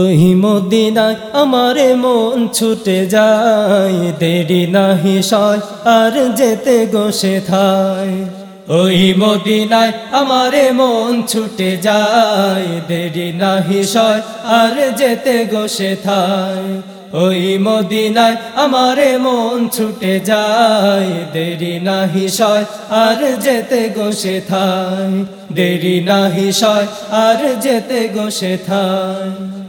ওই মদিনায় আমারে মন ছুটে যায়, দেরি নাহি সয়, আর যেতে গোসে থায় ওই মদিনায় আমারে মন ছুটে যায়, দেরি নাহি সয়, আর যেতে গোসে থায় ওই মদিনায় আমারে মন ছুটে যায়, দেরি নাহি সয়, আর যেতে গোসে থায় দেরি নাহি সয়, আর যেতে গোসে থায়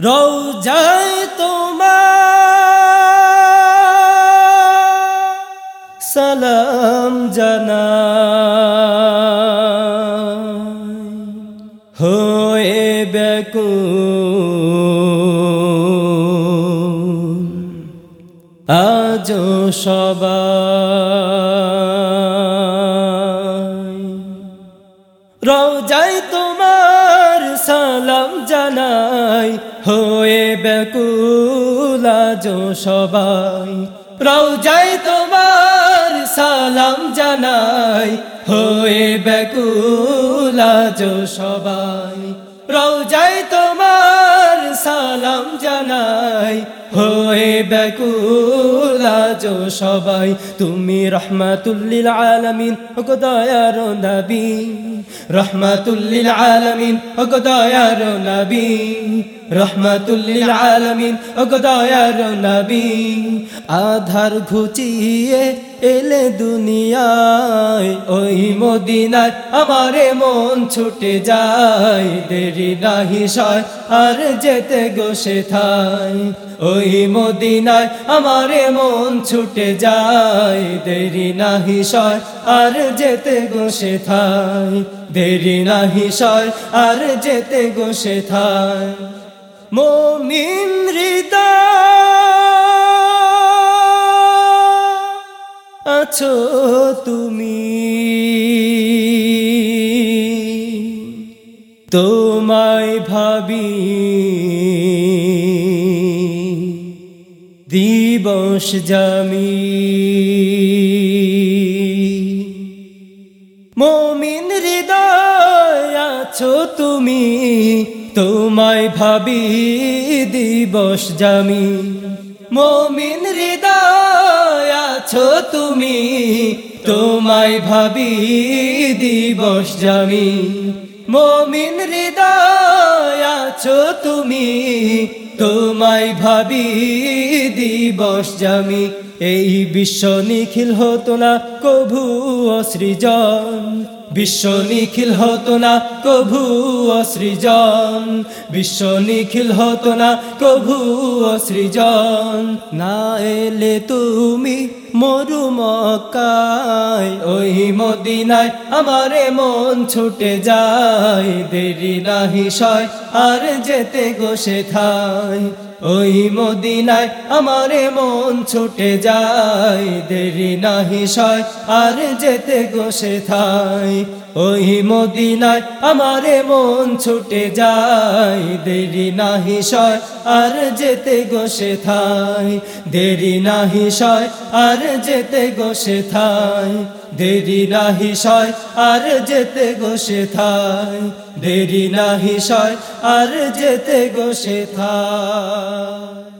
রৌজায় তোমার সালাম জানা হয়ে বেকুল আজ সবাই জানাই হয়ে বেকুল যো সবাই। রোজাই তোমার সালাম জানাই, হয়ে বেকুল যো সবাই। রোজাই তোমার সালাম জানাই। হয়ে বেকুল আজ সবাই। তুমি রহমাতুল্লিল আলামিন ওগো দয়ার নবী। রহমাতুল্লিল আলামিন ওগো দয়ার নবী। রহমাতুল্লিল আলামিন ওগো দয়ার নবী। আধার ঘুচিয়ে এলে দুনিয়ায়, ওই মদিনায় আমারে মন ছুটে যায়। দেরি নাহি সয় আর যেতে গোসে থাই ওই মদিনায় আমারে মন ছুটে যায়। দেরি নাহি সয় আর যেতে গোসে থাই দেরি নাহি সয় আর যেতে গোসে থাই মোমিন আছো তুমি। তোমায় ভাবি দিবস জামি। মমিন হৃদয় আছো তুমি, তোমায় ভাবি দিবস জামি। মমিন হৃদয় আছো তুমি, তোমায় ভাবি দিবস জামি। মমিন হৃদয় আছো তুমি তোমায় ভাবি দিবস জামি এই বিশ্ব নিখিল হতো না কভু অসৃজন। বিশ্ব নিখিল হতো না কভু অসৃজন। বিশ্ব নিখিল হতো না কভু অসৃজন। না এলে তুমি মরু মক্কায়, ওই মদিনায় আমারে মন ছুটে যায়। দেরি নাহি সয় আর যেতে গোসে থাই ওই মদিনায় আমারে মন ছুটে যায়। দেরি নাহি সয় আর যেতে গোসে থাই ওই মদিনায় আমারে মন ছুটে যায়। দেরি নাহি সয় আর যেতে গোসে থাই দেরি নাহি সয় আর যেতে গোসে থাই দেরি নাহি সয় আর যেতে গোসে থাই দেরি নাহি সয় আর যেতে গোসে থাই